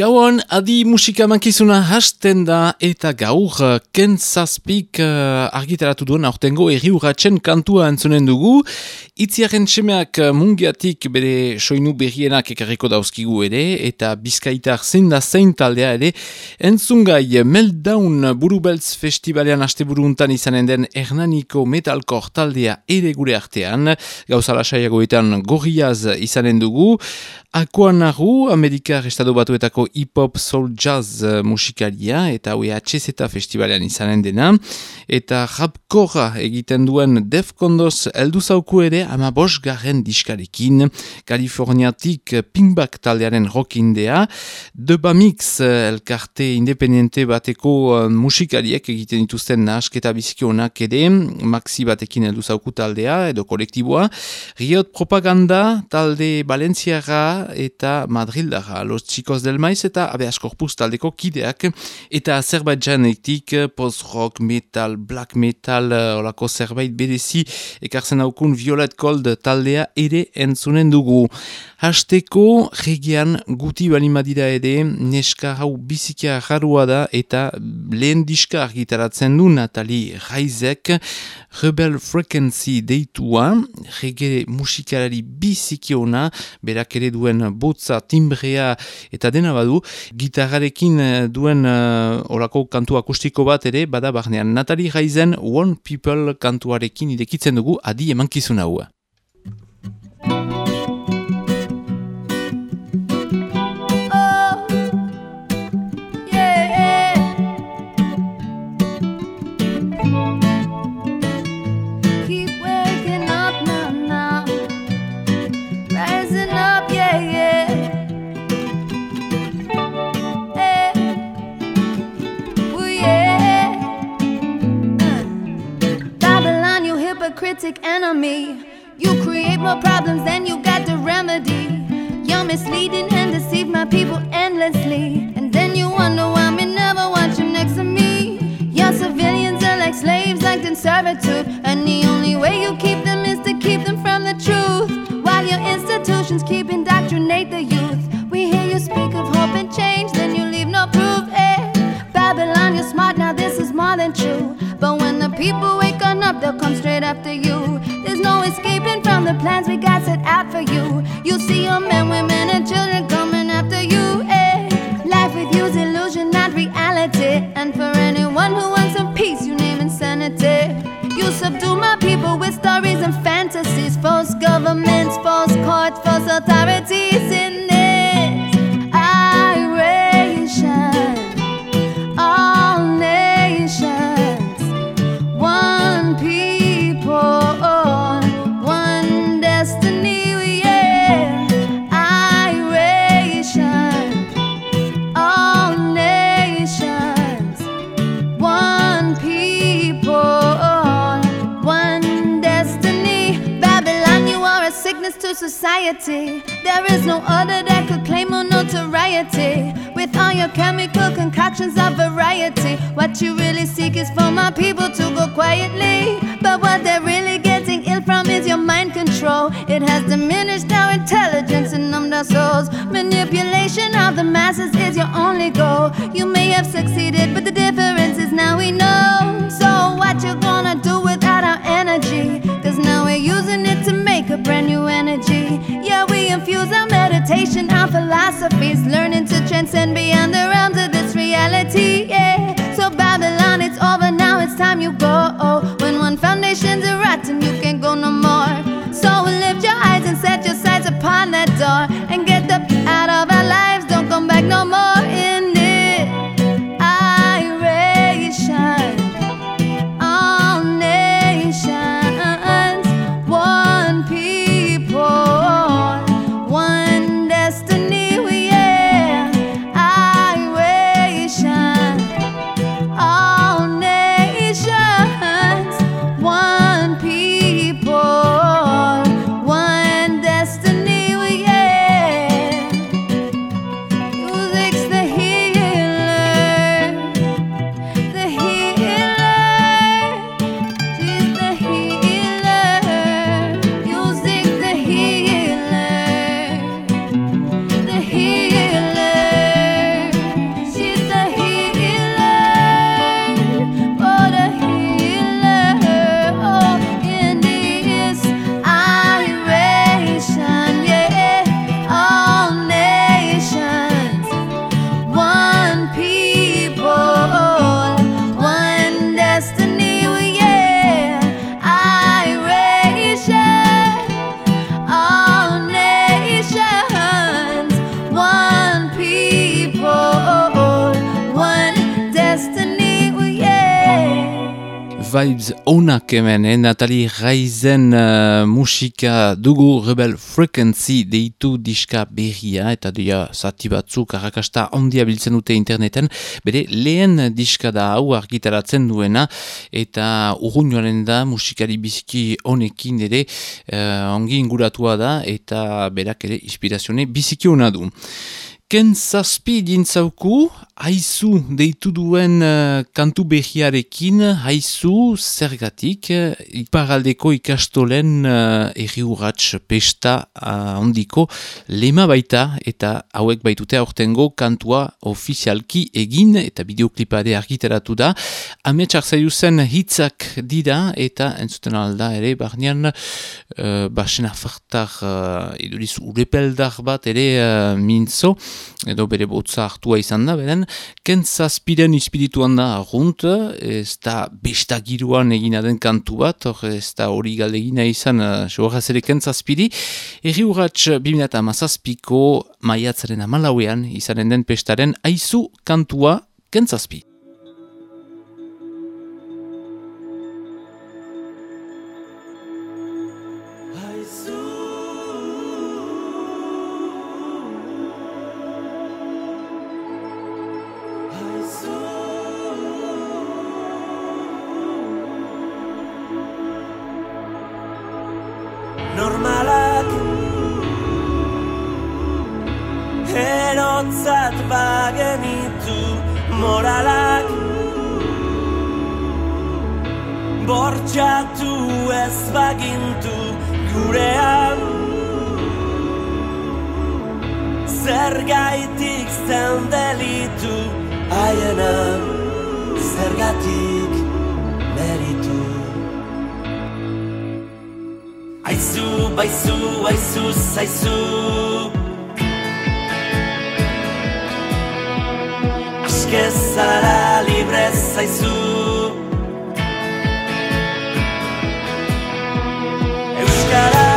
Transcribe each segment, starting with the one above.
Gauan, adi musika mankizuna hasten da eta gaur uh, kentzazpik uh, argitaratu duen aurtengo erri urratzen kantua entzunen dugu. Itziaren txemeak uh, mungiatik bere soinu berrienak ekarriko dauzkigu ere eta bizkaitar zein da zein taldea ere. Entzungai Meltdown Burubeltz Festivalean haste buruntan izanen den Hernaniko Metalkor taldea ere gure artean. Gauzala saiagoetan gorriaz izanen dugu. Akoan nahu, Amerikar Estado Batuetako hip-hop soul jazz uh, musikalia eta hau eta festivalean izanen dena. Eta rapkorra egiten duen Defcondos eldu zauku ere ama bos garen diskarekin. Kaliforniatik Pinkback taldearen rockindea. Deba mix elkarte independiente bateko musikaliek egiten dituzten nahasketa bizikionak ere. Maxi batekin eldu zauku taldea edo kolektiboa. Riot propaganda talde Balenciaga eta Madrildara, Los Chicos del Maiz eta Abeas Corpus taldeko kideak eta zerbait janetik post-rock, metal, black metal olako zerbait berezi ekartzen haukun Violet Cold taldea ere entzunen dugu. Hasteko regian guti balimadira ere neska hau bizikia jarua da eta lehen diska argitaratzen du Natali Raizek Rebel Frequency deitua rege musikalari bizikiona berak ere duen botza, timbrea eta dena badu gitarrarekin eh, duen uh, orako kantu akustiko bat ere bada barnean Natali Raizen One People kantuarekin idekitzen dugu adi emankizun hau. Critic enemy. You create more problems than you got the remedy. You're misleading and deceive my people endlessly. And then you wonder why me never want you next to me. Your civilians are like slaves, locked in servitude. And the only way you keep them is to keep them from the truth. While your institutions keep indoctrinate the youth. We hear you speak of hope and change, then you leave no? Babylon, you're smart, now this is more than true. But when the people wake up, they'll come straight after you. There's no escaping from the plans we got set out for you. You'll see your men, women, and children coming after you. Eh? Life with you's illusion, not reality. And for anyone who wants some peace, you name insanity. You subdue my people with stories and fantasies, false governments, false courts, false authorities. In society. There is no other that could claim more notoriety. With all your chemical concoctions of variety, what you really seek is for my people to go quietly. But what they're really getting ill from is your mind control. It has diminished our intelligence and numbed our souls. Manipulation of the masses is your only goal. You may have succeeded, but the difference is now we know. So, what you gonna do without our energy? Cause now we're using it to make a brand new energy. Yeah, we infuse our meditation, our philosophies, learning to transcend beyond the realms of this reality. Yeah, so Babylon, it's over now, it's time you go. Oh, When one foundation's a rotten, you can't go no more. So lift your eyes and set your sights upon that door and get the out of our lives. Don't come back no more. Vibes onak hemen, eh? Natali Raizen uh, musika dugu Rebel Frequency deitu diska berria, eta dia zati batzuk arrakasta ondia biltzen dute interneten, bere lehen diska da hau argitaratzen duena, eta urgun joanen da musikari biziki honekin ere uh, ongi inguratua da, eta berak ere inspirazione biziki hona du. Ken zazpi dintzauku, haizu deitu duen uh, kantu behiarekin, haizu zergatik, uh, iparaldeko ikastolen uh, erri urratx pesta uh, ondiko lema baita eta hauek baitute aurtengo kantua ofizialki egin eta bideoklipade argiteratu da. Ametsak zaiuzen hitzak dira eta entzuten alda ere, barnean uh, basen afartar uh, iduriz urepeldar bat ere uh, mintzo, edo bere botza hartua izan da, beren, kentzazpiren ispirituan da argunt, ez da besta giruan egina den kantu bat, or, ez da hori galdegina izan, sohoraz ere kentzazpiri, erri urratx bimena mazazpiko maiatzaren amalauean izanen den pestaren aizu kantua kentzazpi. hotzat bagenitu moralak. Bortxatu ez bagintu gurean. Zergaitik zen delitu haiena Zergatik meritu. Aizu, baizu, aizu, zaizu. eske zara libre zaizu Euskara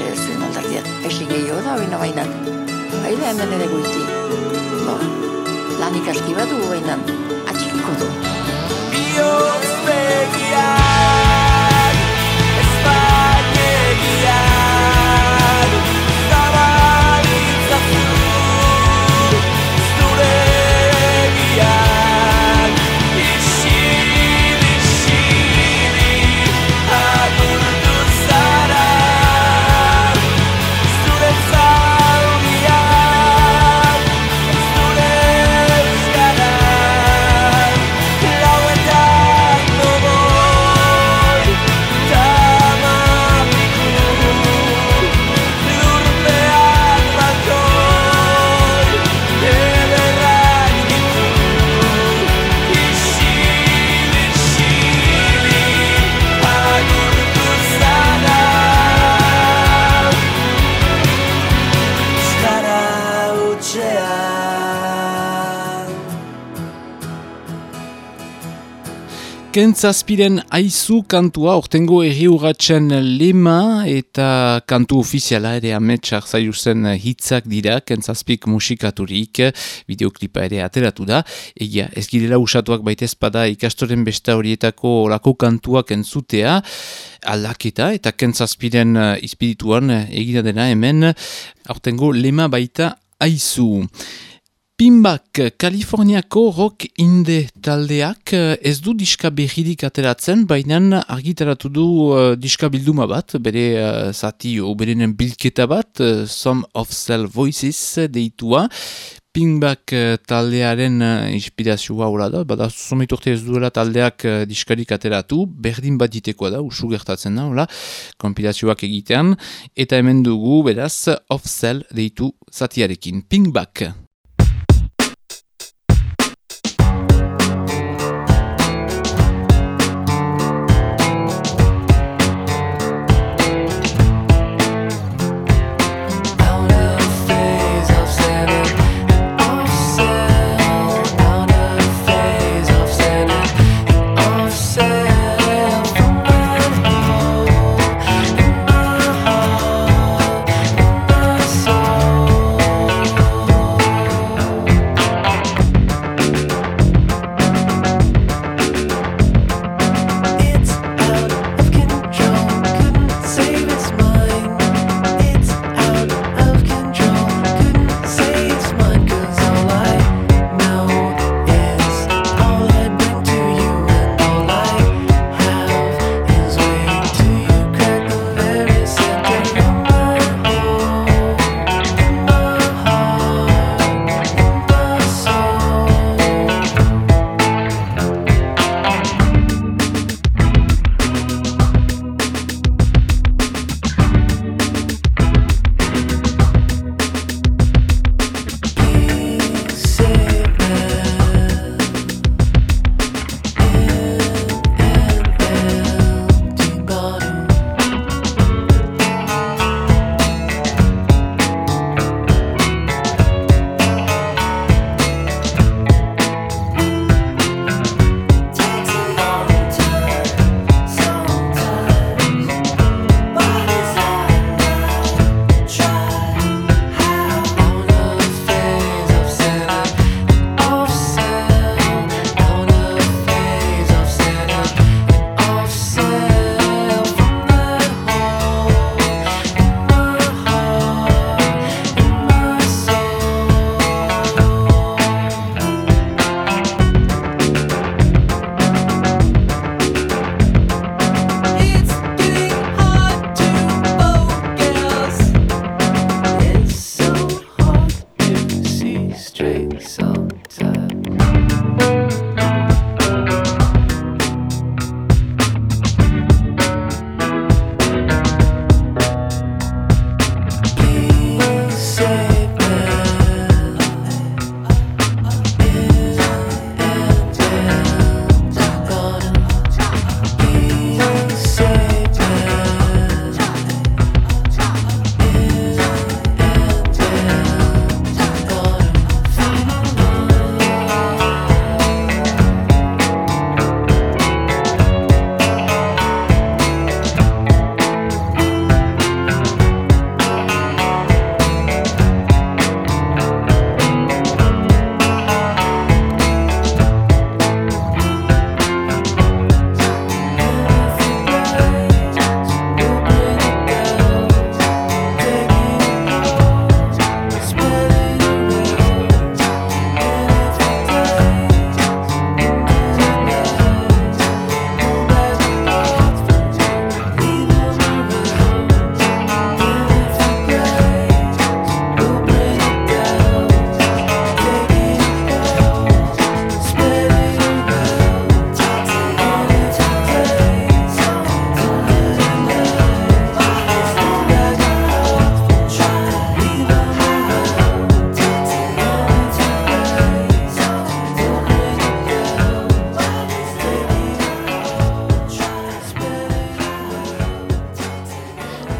ez zuen aldak dira. Ezi gehiago da, baina baina. Baina hemen ere guiti. Bo, lan ikaski bat du baina. Atxikiko du. Biotz begia! Kentzazpiren aizu kantua, ortengo erri urratxen lema eta kantu ofiziala ere ametsak zaiuzen hitzak dira, kentzazpik musikaturik, videoklipa ere ateratu da. Egia, ez girela usatuak baitezpada ikastoren besta horietako olako kantuak entzutea, aldaketa eta kentzazpiren izpirituan egina dena hemen, ortengo lema baita aizu. Pinbak, Kaliforniako rock inde taldeak eh, ez du diska berridik ateratzen, baina argitaratu du uh, diska bilduma bat, bere uh, zati o berenen bilketa bat, uh, Some of Cell Voices deitua. Pinbak taldearen inspirazioa hola da, bada urte ez duela taldeak diskarik ateratu, berdin bat ditekoa da, usu gertatzen da, hola, kompilazioak egitean, eta hemen dugu, beraz, of Cell deitu zatiarekin. Pinbak.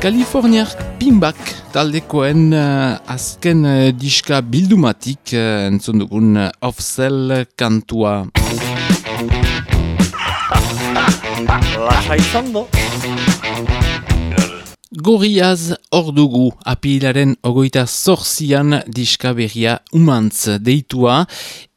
Kaliforniak Pimbak taldekoen uh, azken uh, diska bildumatik uh, entzun dugun uh, kantua. izan do. Gorriaz hor dugu apilaren ogoita zorzian diska berria umantz deitua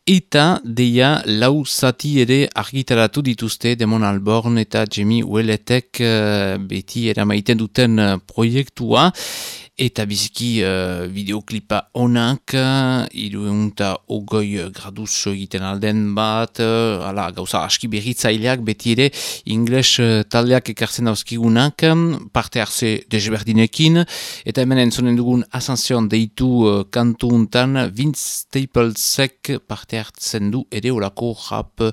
eta deia lau zati ere argitaratu dituzte Demon Alborn eta Jamie Welletek uh, beti eramaiten duten uh, proiektua eta biziki uh, videoklipa onak, uh, iruenta ogoi graduz egiten alden bat, uh, ala, gauza aski berritzaileak beti ere ingles uh, taldeak ekartzen dauzkigunak, parte hartze desberdinekin, eta hemen entzonen dugun asanzion deitu uh, kantu untan, Vince Staplesek parte hartzen du ere olako rap,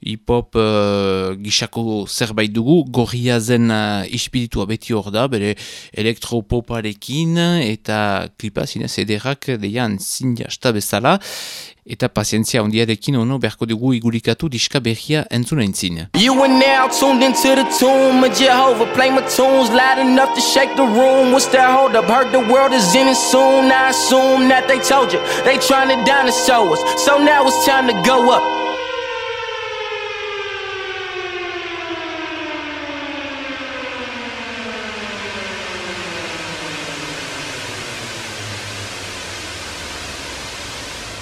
hip-hop uh, gixako zerbait dugu, gorria zen uh, ispiritua beti hor da, bere elektropoparekin, eta klipa zinez ederrak deian zin jasta bezala. Eta pazientzia ondiarekin ono berko dugu igulikatu diska berria entzuna entzin. You are now tuned into the tomb of Jehovah. Play my tunes loud enough to shake the room. What's that hold up? Heard the world is in it soon. I assume that they told you. They trying to dinosaur us So now it's time to go up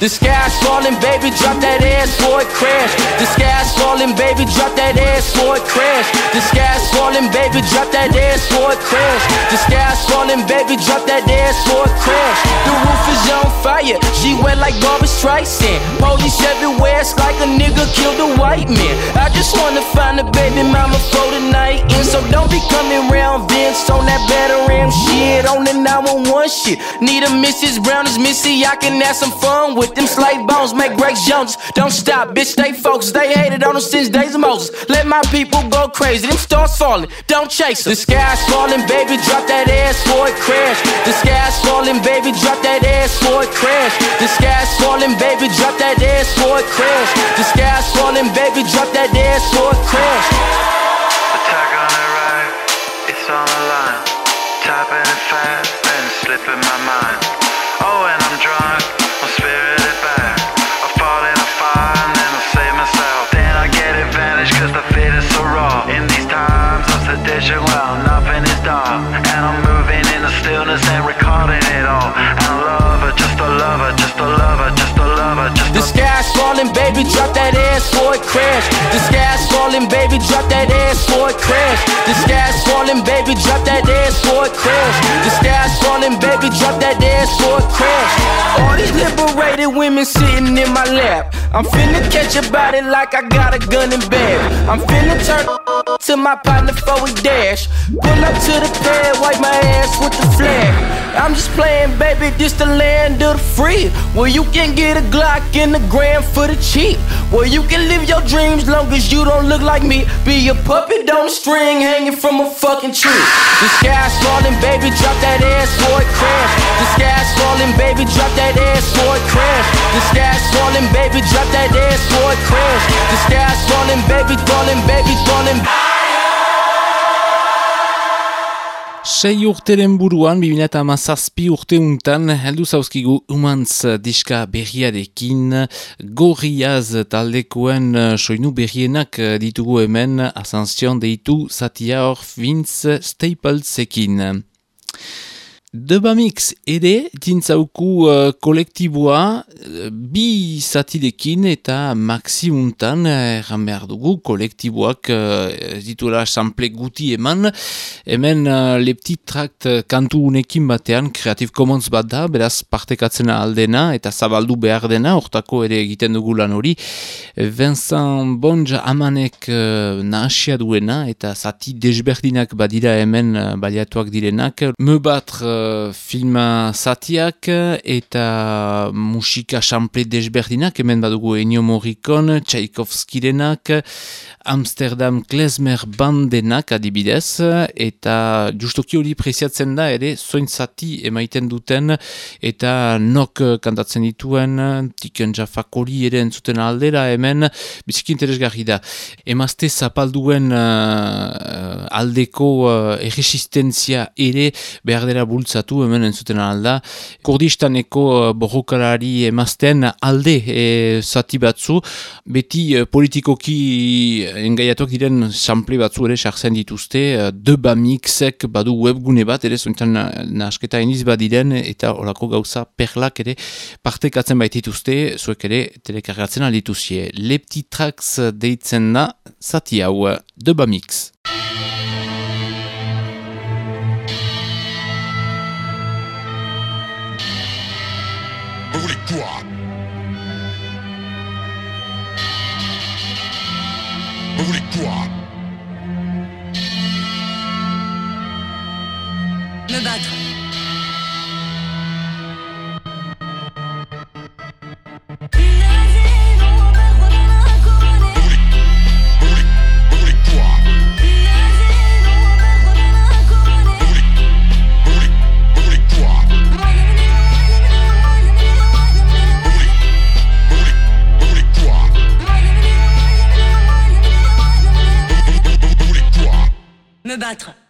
The sky's falling, baby, drop that ass for it crash. The sky's falling, baby, drop that ass for it crash. The sky's falling, baby, drop that ass for it crash. The sky's falling, baby, drop that ass for it crash. The roof is on fire, she wet like Barbara Streisand. Police everywhere, it's like a nigga killed a white man. I just wanna find a baby mama for the night, and so don't be coming round Vince on that better shit on the 911 shit. Need a Mrs. Brown as Missy, I can have some fun with with them slave bones, make Grace Jones. Don't stop, bitch, stay focused. They hated on us since days of Moses. Let my people go crazy. Them stars falling, don't chase them. The sky's falling, baby, drop that ass for it crash. The sky's falling, baby, drop that ass for it crash. The sky's falling, baby, drop that ass for it crash. The sky's falling, baby, drop that ass for it crash. Attack on the right, it's on the line. Tapping it fast, then slipping my mind. Baby, drop that ass for it crash. The sky's falling, baby, drop that ass for it crash. The sky's falling, baby, drop that ass for it crash. The sky's falling, baby, drop that ass for it crash. All these liberated women sitting in my lap. I'm finna catch a body like I got a gun in bed. I'm finna turn to my partner for a dash. Pull up to the pad, wipe my ass with the flag. I'm just playing, baby, this the land of the free. Where you can get a Glock in the gram for the cheap. Where you can live your dreams long as you don't look like me. Be a puppet on a string hanging from a fucking tree. The sky's falling, baby, drop that ass it crash. The sky's falling, baby, drop that ass for it crash. The sky's falling, baby, drop that ass for it crash. The sky's falling, baby, falling, baby, falling. Sei urteren buruan, 2008 urte untan, heldu zauzkigu umantz diska berriarekin, gorriaz taldekoen eh, soinu berrienak eh, ditugu hemen, asanzion deitu zatia hor Vince Staplesekin. Debamix ere, dintzauku uh, kolektiboa uh, bi zatidekin eta maximuntan erran behar dugu kolektiboak uh, sample guti eman. Hemen uh, lepti trakt uh, kantu unekin batean Creative Commons bat da, beraz partekatzen aldena eta zabaldu behar dena, hortako ere egiten dugu lan hori. Vincent Bonja amanek uh, nahasia duena eta zati desberdinak badira hemen uh, baliatuak direnak. Me batr uh, filma zatiak eta musika sample desberdinak, hemen badugu Ennio Morricone, Tchaikovskirenak, Amsterdam Klezmer Bandenak adibidez, eta justoki hori preziatzen da ere zoin zati emaiten duten eta nok kantatzen dituen, tiken jafakori ere entzuten aldera hemen, biziki interesgarri da. Emazte zapalduen uh, aldeko uh, erresistenzia ere behar dela bultzatu bultzatu hemen entzuten alda. Kurdistaneko eh, borrokalari emazten alde e, zati batzu, beti eh, politikoki engaiatuak diren sample batzu ere sartzen dituzte, deba mixek badu webgune bat, ere zointan nasketa iniz badiren, eta horako gauza perlak ere partekatzen baitituzte, zuek ere telekargatzen aldituzie. Leptitrax deitzen da zati hau, deba mixek. Vous voulez quoi? Me battre. me battre.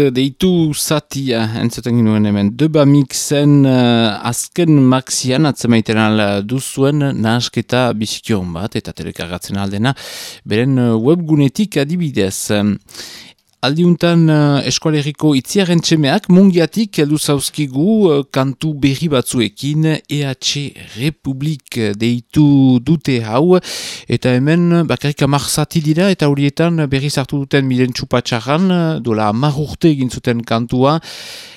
Eh, deitu zatia entzuten ginuen hemen. Deba mixen uh, azken maxian atzemaiten al duzuen nahasketa bizikion bat eta telekargatzen aldena beren eh, webgunetik adibidez aldiuntan uh, eskualeriko itziaren txemeak mungiatik heldu zauzkigu uh, kantu berri batzuekin EH Republik deitu dute hau. Eta hemen bakarrik amarzati dira eta horietan berri zartu duten milen txupatxarran dola amarrurte egin zuten kantua.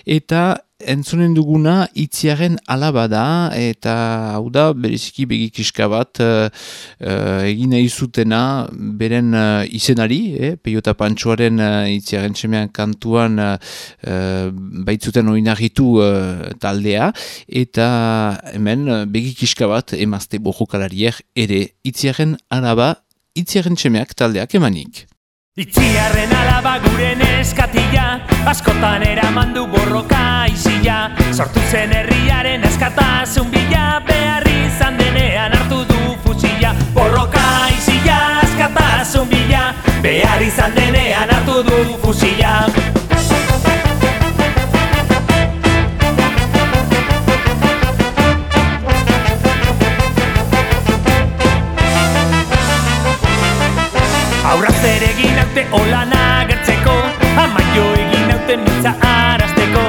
Eta entzunen duguna itziaren alaba da eta hau da bereziki begikiska bat uh, egin nahi zutena beren uh, izenari, eh, peiota pantxoaren uh, itziaren txemean kantuan uh, baitzuten oinarritu uh, taldea eta hemen uh, begikiska bat emazte bojokalariek ere itziaren alaba itziaren txemeak taldeak emanik. Itziarren alaba gure neskatila Askotan eraman du borroka izila Sortu zen herriaren askatasun bila Behar izan denean hartu du fusila. Borroka izila askatasun bila Behar izan denean hartu du fusila Aurra zer egin haute holan agertzeko Amaio egin haute mitza arazteko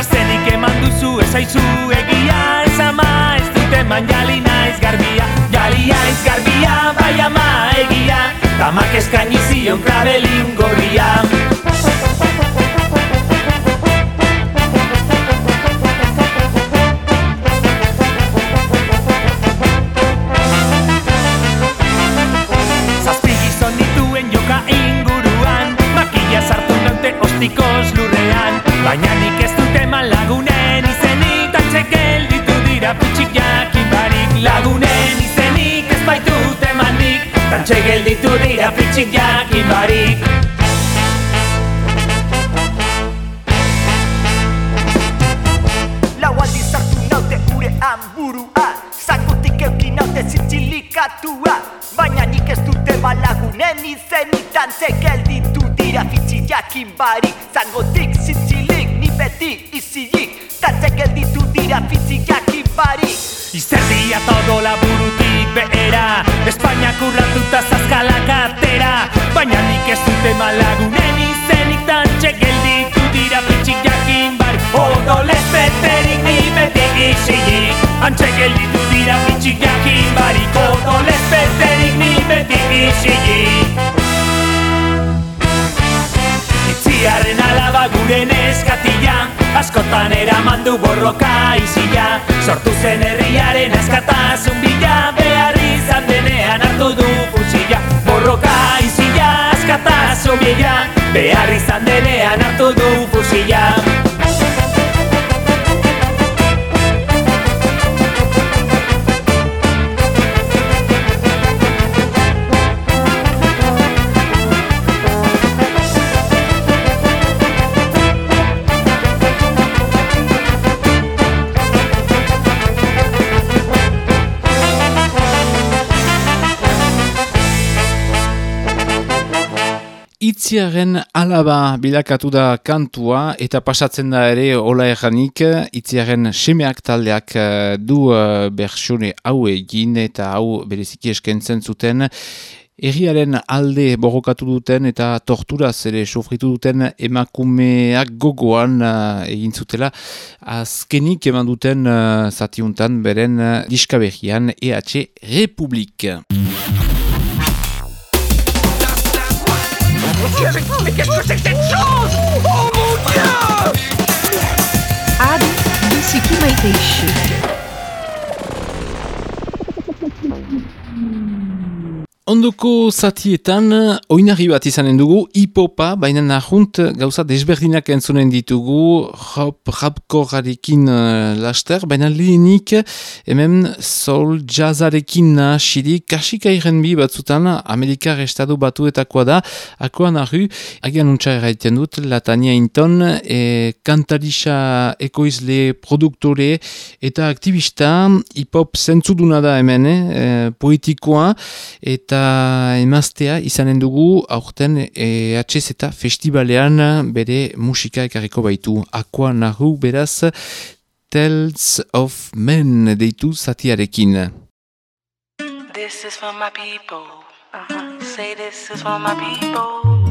Izenik eman duzu ezaizu egia Ez ama ez dut eman jali naiz garbia. Jali naiz garbia, bai ama egia. Tamak eskaini zion krabelin gorria naute ostikoz lurrean Baina nik ez dut eman lagunen izenik Tantxe gelditu dira putxik jakin barik. Lagunen izenik ez baitut emanik Tantxe gelditu dira putxik jakin barik. Lau aldiz hartu naute gure hamburua Zangutik eukin naute zintxilikatua Baina nik ez dute balagunen izenik Tantze gelditu dira fitxi jakin barik Zangotik zintxilik ni beti izilik. Tantze gelditu dira fitxi jakin barik. Izerdia todo burutik behera Espainiak urratuta zazkalak atera. Baina nik ez dute malagunen izenik Tantxe gelditu dira pitxik jakin bari Odolez beterik ni beti isilik. Antxe gelditu dira pitxik jakin bari Odolez beterik ni beti isilik Itziarren alaba gure neskatila Askotan eraman du borroka izila Sortu zen herriaren askatasun bila Behar izan denean hartu du fusila. Borroka izila askatasun bila Behar izan denean hartu du fusila Itziaren alaba bilakatu da kantua eta pasatzen da ere ola erranik Itziaren semeak taldeak eh, du uh, berxone hau egin eta hau bereziki eskentzen zuten Erriaren alde borrokatu duten eta torturaz ere sofritu duten emakumeak gogoan uh, egin zutela azkenik eman duten uh, zatiuntan beren uh, diskaberrian EH Republik. homem que as pessoas têm que ter shows! Oh, meu Deus! Abre, Bisiquima e Peixe. Ondoko zatietan, oinarri bat izanen dugu, hipopa, baina nahunt gauza desberdinak entzunen ditugu, hop, rapkorarekin uh, laster, baina lehenik, hemen soul jazzarekin nahasiri, kasika bi batzutan, Amerikar estadu batuetakoa da, akoan ahu, agian untsa erraiten dut, Latania Inton, e, kantarisa ekoizle produktore eta aktivista, hipop zentzuduna da hemen, eh, poetikoa, eta emaztea izanen dugu aurten EHZ eta festivalean bere musika ekarriko baitu. Aqua nahu beraz Tales of Men deitu zatiarekin. This is for my people. Uh-huh. Say this is for my people.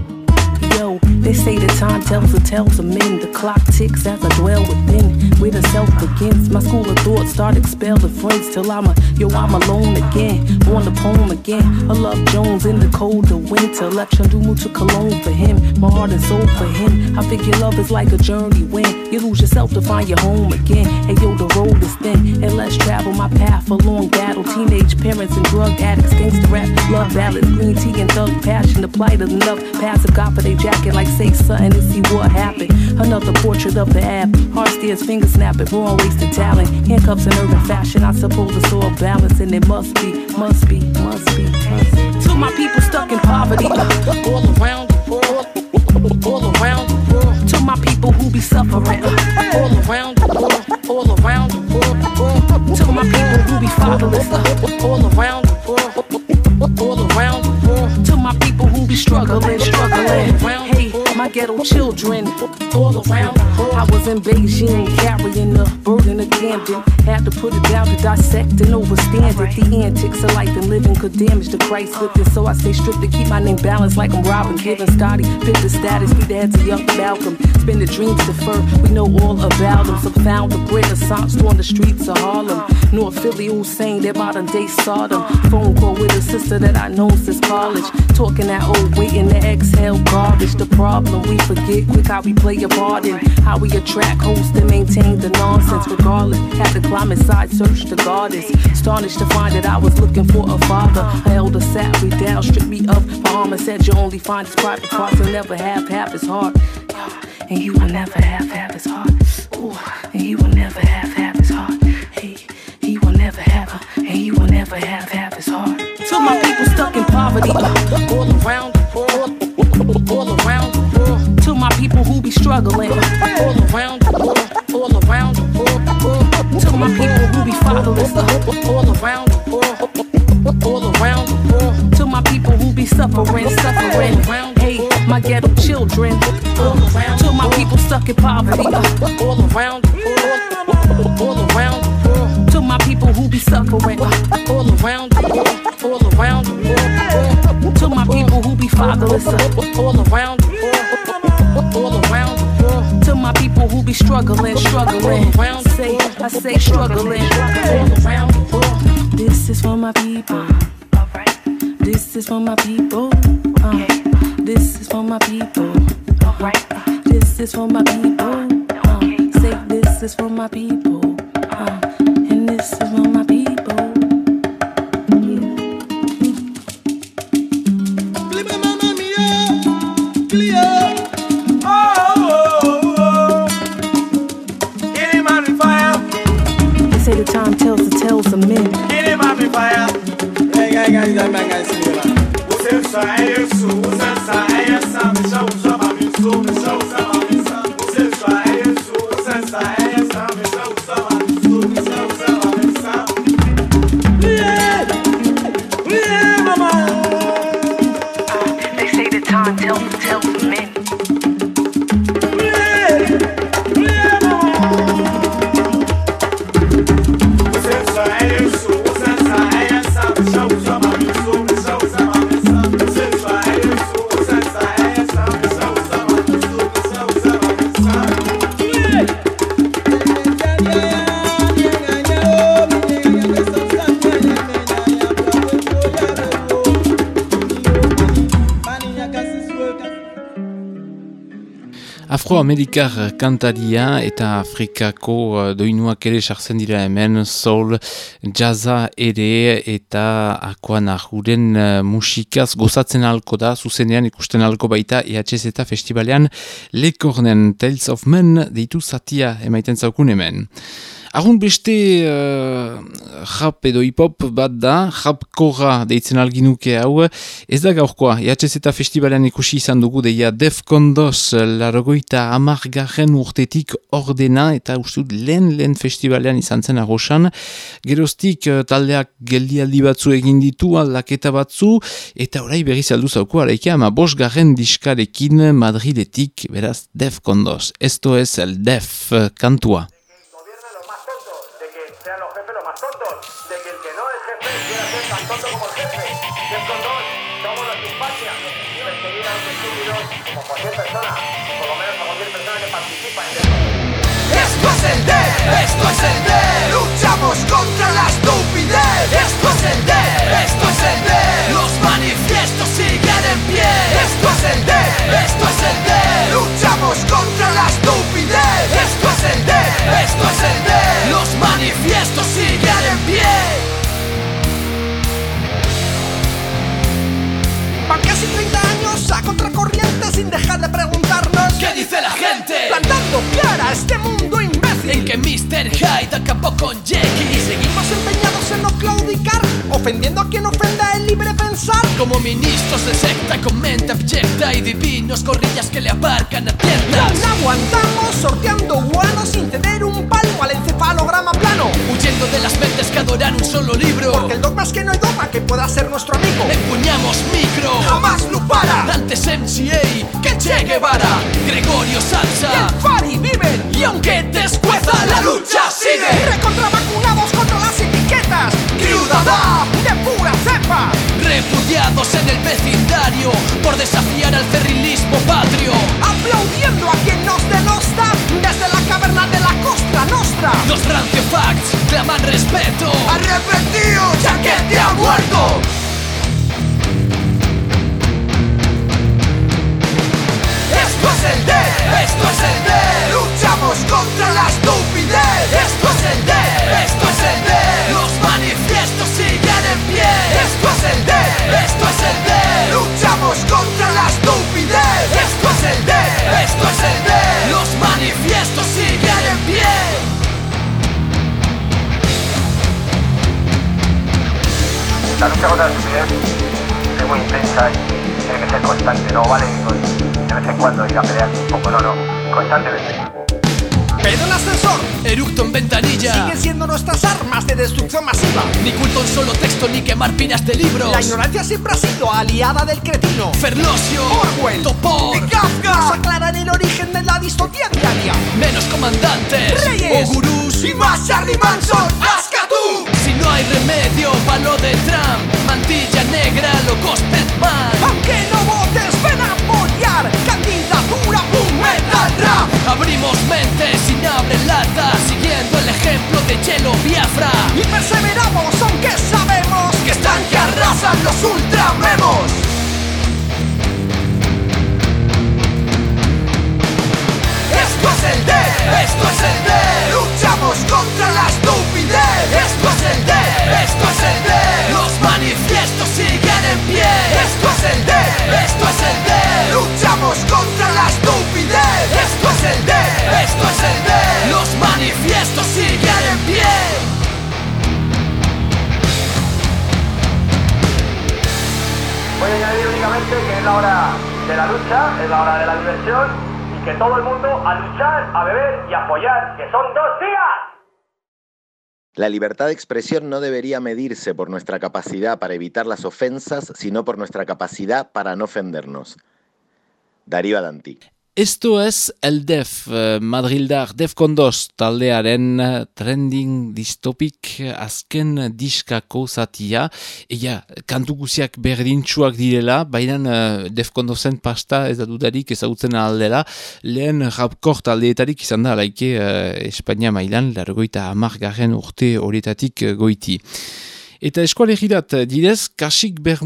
Yo, they say the time tells the tales of men. The clock ticks as I dwell within. Where the self begins. My school of thought start expelling friends till I'm a yo, I'm alone again. Born the poem again. I love Jones in the cold of winter. Left Chandumu to Cologne for him. My heart and soul for him. I figure love is like a journey when you lose yourself to find your home again. Hey yo, the road is thin and let's travel my path. A long battle. Teenage parents and drug addicts. Gangsta rap, love ballads, green tea and thug passion. The plight of enough passive God for they jacket like say something and see what happened. Another portrait of the ab. Hard steers, finger snapping, born wasted talent. Handcuffs in urban fashion. I suppose it's all balance and it must be, must be, must be, must be. To my people stuck in poverty, all around the world, all around the world. To my people who be suffering, all around the world, all around the world. To my people who be fatherless, all around the world, all around be struggling, struggling. My ghetto children, all around. I was in Beijing carrying the burden of Camden. Had to put it down to dissect and overstand it. The antics of life and living could damage the Christ with it. So I stay stripped to keep my name balanced like I'm Robin giving Scotty, fit the status, be the heads of young Malcolm. Spin the dreams defer, we know all about them. Some found the renaissance on the streets of Harlem. North Philly, who's saying they're modern day Sodom. Phone call with a sister that I know since college. Talking that old waiting to exhale garbage. The problem we forget quick how we play a part in how we attract hosts and maintain the nonsense regardless. Had to climb inside, search the goddess. Astonished to find that I was looking for a father. I held a sat me down, stripped me of my armor, said you only find his private parts and never have half his heart. And you will never have half his heart. Ooh, and you will never have half and you will never have half his heart. To my people stuck in poverty, uh, all around the world, all around the world. To my people who be struggling, all around the world, all around the world. To my people who be fatherless, uh, all around the world, all around the world. To my people who be suffering, suffering. Hey, my ghetto children, all around. To my people stuck in poverty, uh, all around the world, all around the world. My people who be suffering, uh, all around the world, all around the world. To my people who be fatherless, uh, all around the world, all around the world. To my people who be struggling, struggling. Say, I say struggling, all around the world. This is for my people. This is for my people. Uh, this is for my people. This is for my people. Uh, say this is for my people. Uh, this is what my people. Afroamerikar kantaria eta Afrikako uh, doinuak ere sartzen dira hemen, soul, jazza ere eta akuan ahuren uh, musikaz gozatzen alko da, zuzenean ikusten alko baita EHZ eta festivalean Lekornen Tales of Men deitu zatia emaiten zaukun hemen. Arrun beste uh, rap edo hip-hop bat da, rapkorra deitzen alginuke hau, ez da gaurkoa, EHZ eta festivalean ikusi izan dugu deia Defkondos larogoita amargarren urtetik ordena eta ustut lehen lehen festivalean izan zen arrosan. Geroztik uh, taldeak geldialdi batzu egin ditu, aldaketa batzu, eta orai berriz aldu zauko araike ama bosgarren diskarekin Madridetik, beraz Defkondos. Esto es el Def kantua. Somos los España, perseguir a los estúpidos como por Esto es el D, esto es el D, luchamos contra la estupidez. Esto es el D, esto es el D, los manifiestos siguen en pie. Esto es el D, esto es el D, luchamos contra la estupidez. Esto es el D, esto es el D, los manifiestos siguen en pie. Van casi 30 años a contracorriente sin dejar de preguntarnos ¿Qué dice la gente? Plantando cara a este mundo imbécil. En que Mr. Hyde acabó con Jekyll Y seguimos empeñados en no claudicar Ofendiendo a quien ofenda el libre pensar. Como ministros de secta con mente abyecta Y divinos corrillas que le abarcan a tiendas No aguantamos sorteando guanos sin tener un palmo al encefalograma plano. Huyendo de las mentes que adoran un solo libro. Porque el dogma es que no hay dogma que pueda ser nuestro amigo. Empuñamos micro. Jamás lo para. Antes MCA que Che Guevara Gregorio Y el Fari viven Y aunque te escueza la lucha sigue. Recontra vacunados contra las etiquetas. Ciudadá de pura cepa. Refugiados en el vecindario Por desafiar al cerrilismo patrio. Aplaudiendo a quien nos denosta Desde la caverna de la Costa Nostra. Los rancio facts claman respeto. Arrepentidos ya que te ha muerto es el D, esto es el D, luchamos contra la estupidez. Esto es el D, esto es el D, los manifiestos siguen en pie. Esto es el D, esto es el D, luchamos contra la estupidez. Esto es el D, esto es el D, los manifiestos siguen en pie. La lucha contra la estupidez es muy intensa y tiene que ser constante, no vale de vez en cuando ir a pelear un poco, no, no, constantemente. Pero en ascensor, eructo en ventanilla siguen siendo nuestras armas de destrucción masiva. Ni culto un solo texto ni quemar pinas de libros. La ignorancia siempre ha sido aliada del cretino. Ferlosio, Orwell, Topor y Kafka nos aclaran el origen de la distopía diaria. Menos comandantes, Reyes o gurús y más Charlie Manson. Si no hay remedio pa' lo de Trump, mantilla negra, locos man. Aunque no votes, ven a apoyar candidatura boom metal rap. Abrimos mentes sin abren latas, siguiendo el ejemplo de Chelo Biafra. Y perseveramos aunque sabemos que están que arrasan los ultramemos. El D, esto es el D, luchamos contra la estupidez. Esto es el D, esto es el D, los manifiestos siguen en pie. Esto es el D, esto es el D, luchamos contra la estupidez. Esto es el D, esto es el D, los manifiestos siguen en pie. Voy a añadir únicamente que es la hora de la lucha, es la hora de la diversión que todo el mundo a luchar, a beber y a apoyar, que son dos días. La libertad de expresión no debería medirse por nuestra capacidad para evitar las ofensas, sino por nuestra capacidad para no ofendernos. Darío Adanti. Esto es el DEF, eh, Madrildar DEF Kondos taldearen eh, trending distopik azken diskako zatia. Ega, kantu guziak berdintxuak direla, baina uh, DEF Kondosen pasta ez da dudarik ezagutzen aldela, lehen rapkor taldeetarik izan da, laike uh, Espainia mailan, largoita amargarren urte horietatik goiti. Eta eskualegirat direz, kasik ber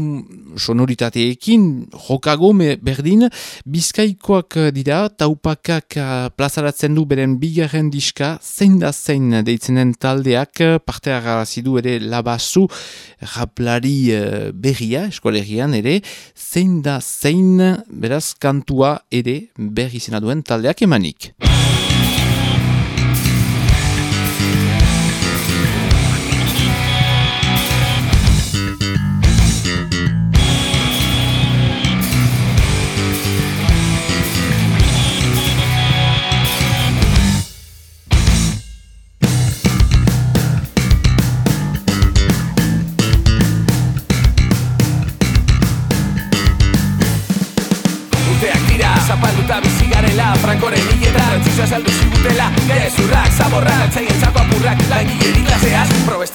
sonoritateekin, jokago berdin, bizkaikoak dira, taupakak plazaratzen du beren bigarren diska, zein da zein deitzenen taldeak, parte agarazidu ere labazu, raplari berria, eskualegian ere, zein da zein, beraz, kantua ere berri zena duen taldeak emanik.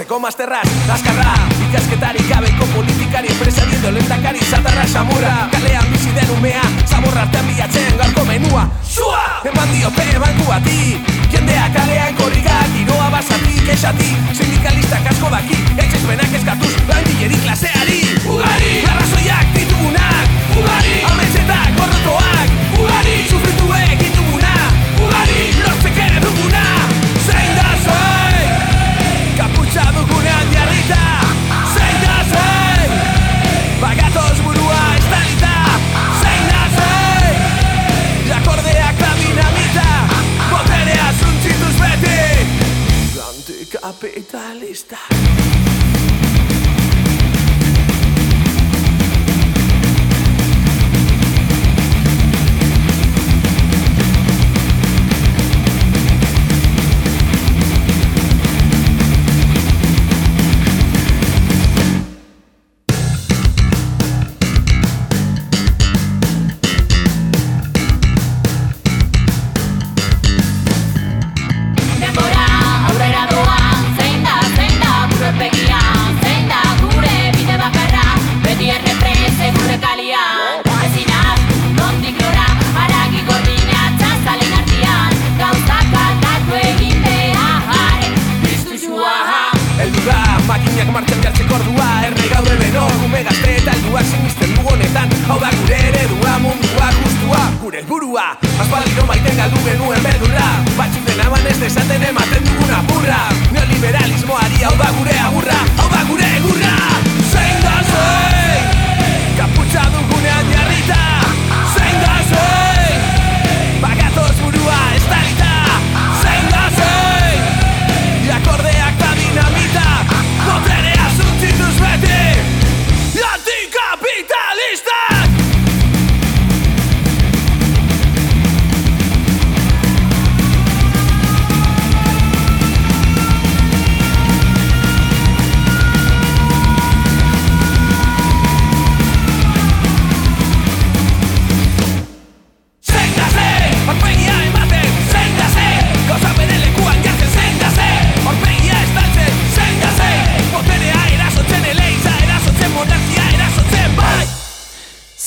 Probesteko masterraz, azkarra Ikasketarik gabeko politikari Empresari dolendakari, zatarra samurra. Kalean bizi den umea, zaborra artean bilatzen Gaurko menua, sua! Eman diote banku bati Jendea kalean korriga, giroa basati Kexati, sindikalistak asko daki Etxezbenak eskatuz, langilerik klaseari. Ugari! Arrazoiak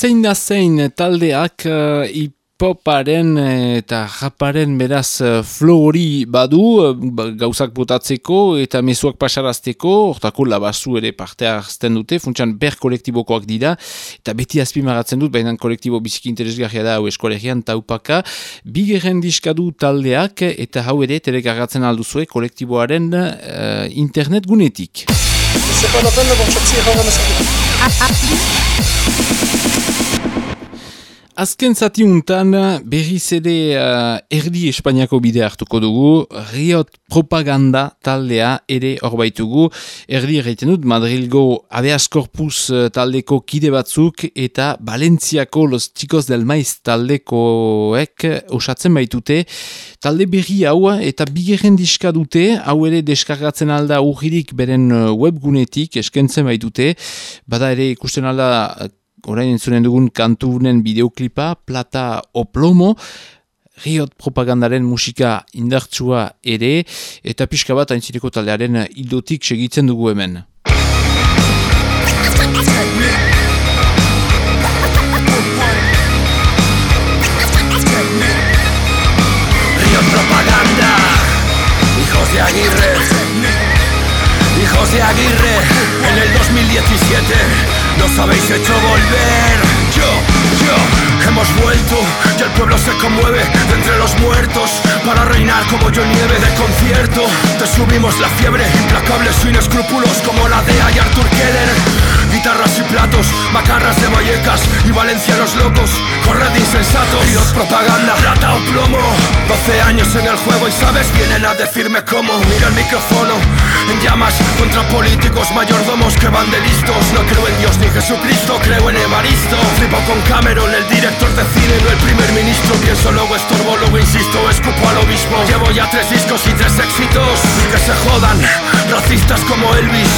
Zein da zein taldeak uh, hipoparen eta raparen beraz flow hori badu ba- gauzak botatzeko eta mezuak pasarazteko, hortako labazu ere parte hartzen dute, funtsan ber kolektibokoak dira, eta beti azpimaratzen dut, baina kolektibo biziki interesgarria da hau eskolegian taupaka, bigerren diskadu taldeak eta hau ere telekargatzen alduzue kolektiboaren uh, internet gunetik. Na pewno będę, bo przed przyjechał na. Azken zati untan berriz ere uh, erdi Espainiako bide hartuko dugu, Riot propaganda taldea ere hor baitugu, erdi erraiten dut Madrilgo Abeas Corpus uh, taldeko kide batzuk eta Valentziako Los Chicos del Maiz taldekoek osatzen baitute, talde berri hau eta bigerren diska dute, hau ere deskargatzen alda urririk beren uh, webgunetik eskentzen baitute, bada ere ikusten alda orain entzunen dugun kantunen bideoklipa, Plata o Plomo, Riot propagandaren musika indartsua ere, eta pixka bat aintzireko taldearen hildotik segitzen dugu hemen. Río Propaganda, hijos de Aguirre, hijos de Aguirre, en el 2017 nos habéis hecho volver. Yo, yo, hemos vuelto y el pueblo se conmueve de entre los muertos para reinar como yo nieve de concierto. Te subimos la fiebre, implacables sin escrúpulos como la de y Artur Keller. Guitarras y platos, macarras de Vallecas y valencianos locos. Corred insensatos, y propaganda, plata o plomo. 12 años en el juego y sabes, vienen a decirme cómo. Mira el micrófono en llamas contra políticos mayordomos que van de listos. No creo en Dios ni Jesucristo, creo en Evaristo. Flipo con Cameron, el director de cine, no el primer ministro. Pienso luego estorbo, luego insisto, escupo al obispo. Llevo ya tres discos y tres éxitos. Que se jodan, racistas como Elvis.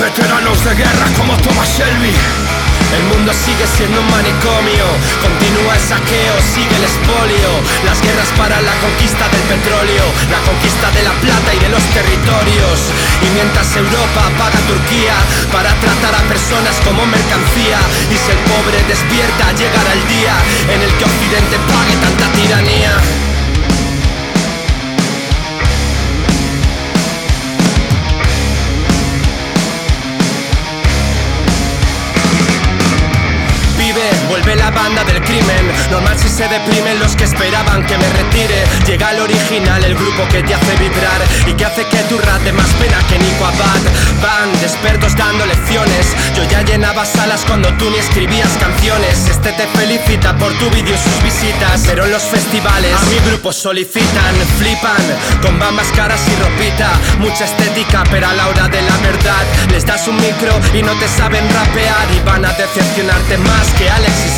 Veteranos de guerra como Thomas Shelby El mundo sigue siendo un manicomio, continúa el saqueo, sigue el espolio, las guerras para la conquista del petróleo, la conquista de la plata y de los territorios. Y mientras Europa paga a Turquía para tratar a personas como mercancía, y si el pobre despierta, llegará el día en el que Occidente pague tanta tiranía. Banda del crimen. Normal si se deprimen los que esperaban que me retire. Llega el original, el grupo que te hace vibrar y que hace que tu de más pena que Nico Abad. Van de expertos dando lecciones. Yo ya llenaba salas cuando tú ni escribías canciones. Este te felicita por tu vídeo y sus visitas. Pero en los festivales a mi grupo solicitan, flipan con bambas caras y ropita. Mucha estética, pero a la hora de la verdad les das un micro y no te saben rapear y van a decepcionarte más que Alex y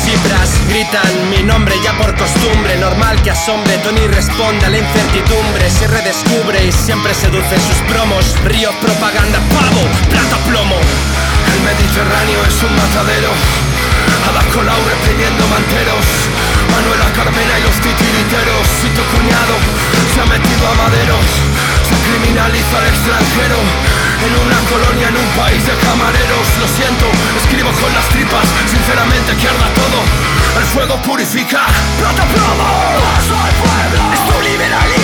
Gritan mi nombre ya por costumbre, normal que asombre. Tony responde a la incertidumbre, se redescubre y siempre seduce sus promos. Río, propaganda, pavo, plata, plomo. El Mediterráneo es un matadero. Ada Colau reprimiendo manteros. Manuela Carmena y los titiriteros. Y tu cuñado se ha metido a maderos. Se criminaliza al extranjero. En una colonia, en un país de camareros. Lo siento, escribo con las tripas. Sinceramente que arda todo. Fuego purifica. Plata plomo. Es tu liberalismo.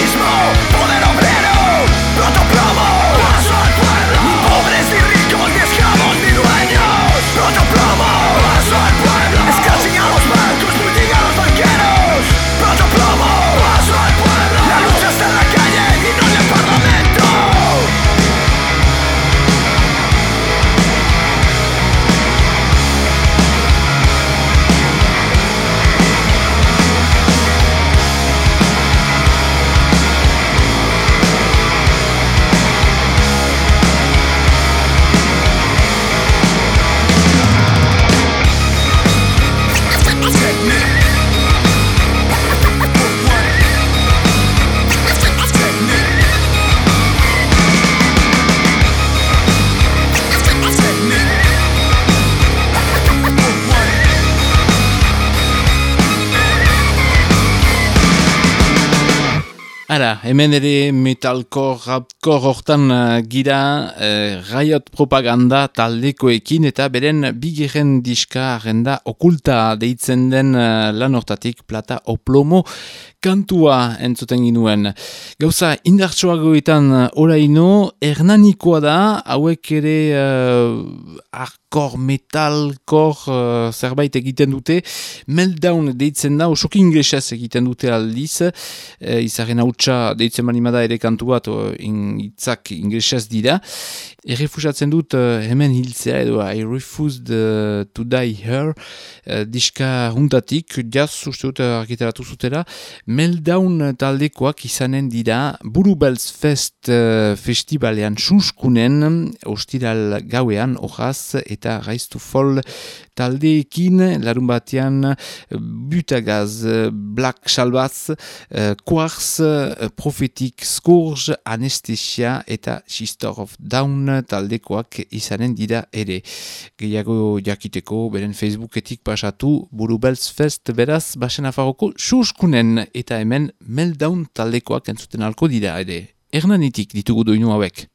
Hemen ere metalcore, rapcore hortan uh, gira uh, Riot Propaganda taldekoekin eta beren bigeren diska agenda okulta deitzen den uh, lan hortatik plata oplomo kantua entzuten ginuen. Gauza indartsuagoetan oraino, hernanikoa da, hauek ere uh, hardcore, metalcore uh, zerbait egiten dute, meltdown deitzen da, osok inglesez egiten dute aldiz, uh, izaren hautsa deitzen manimada ere kantu bat, uh, in, itzak inglesez dira, errefusatzen dut uh, hemen hiltzea edo I refused uh, to die here uh, diska huntatik, jaz uste dut uh, argitaratu zutela, Meltdown taldekoak izanen dira Burubelz Fest uh, festivalean suskunen ostiral gauean horaz eta Rise to Fall taldeekin larun batean Butagaz, Black Shalbaz, uh, Quartz, Prophetic Scourge, Anesthesia eta Sister of Down taldekoak izanen dira ere. Gehiago jakiteko beren Facebooketik pasatu Burubelz Fest beraz basen afarroko suskunen eta hemen Meltdown taldekoak entzuten alko dira ere. Hernanitik ditugu doinu hauek.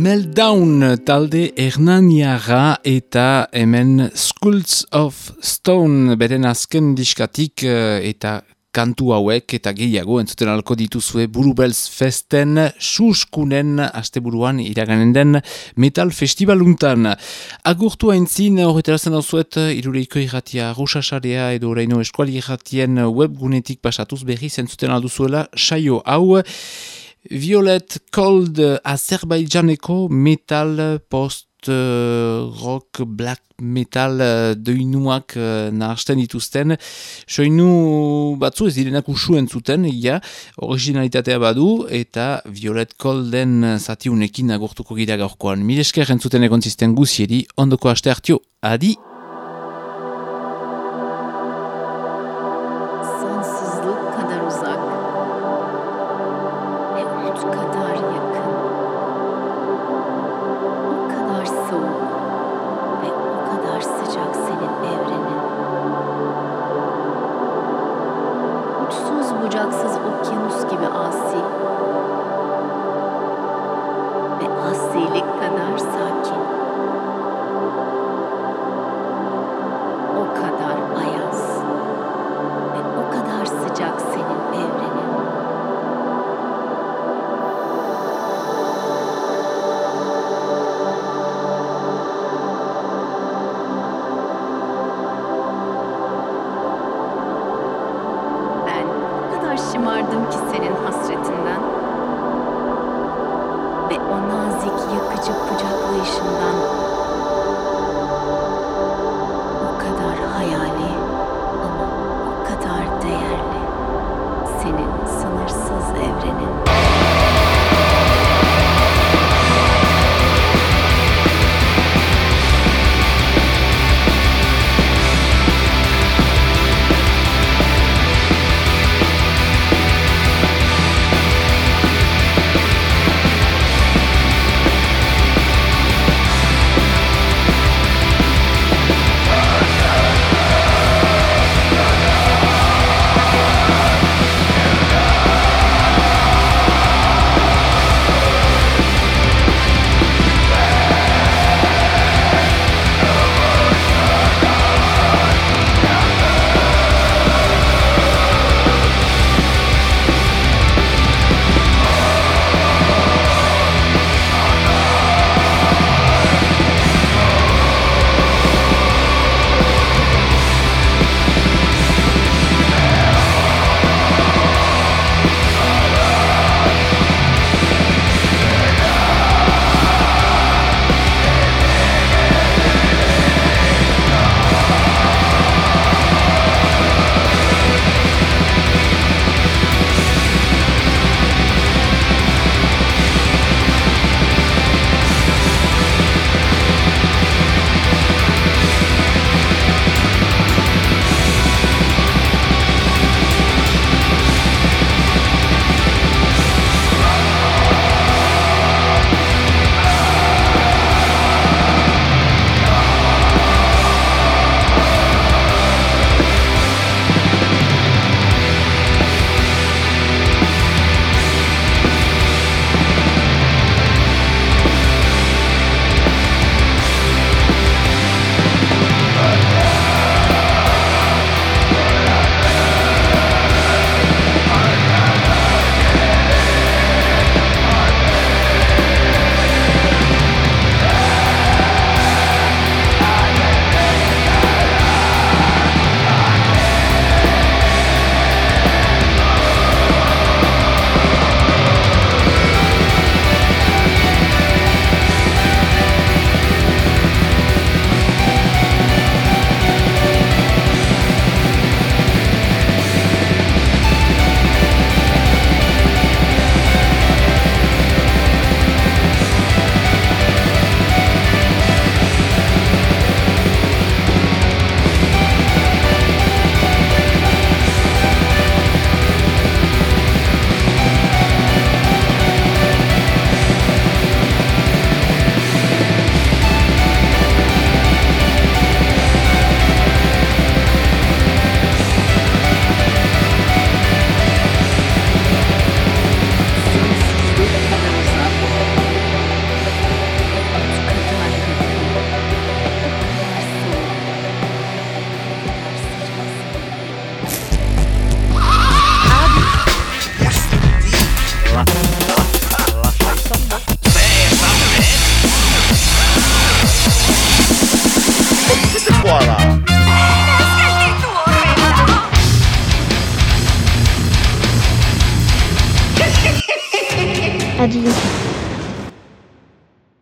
Meltdown talde Hernaniara eta hemen Skulls of Stone beren azken diskatik eh, eta kantu hauek eta gehiago entzuten alko dituzue Burubelz Festen suskunen asteburuan iraganen den metal festivaluntan. Agurtu haintzin horretarazen hau zuet irureiko irratia rusasarea edo reino eskuali irratien webgunetik pasatuz berri zentzuten alduzuela saio hau Violet Cold Azerbaidjaneko metal post rock black metal uh, doinuak uh, nahasten dituzten soinu batzu ez direnak usuen zuten ja, originalitatea badu eta Violet Colden zatiunekin agurtuko gira gaurkoan. Mil esker entzuten egon zisten guzieri ondoko aste hartio, adi!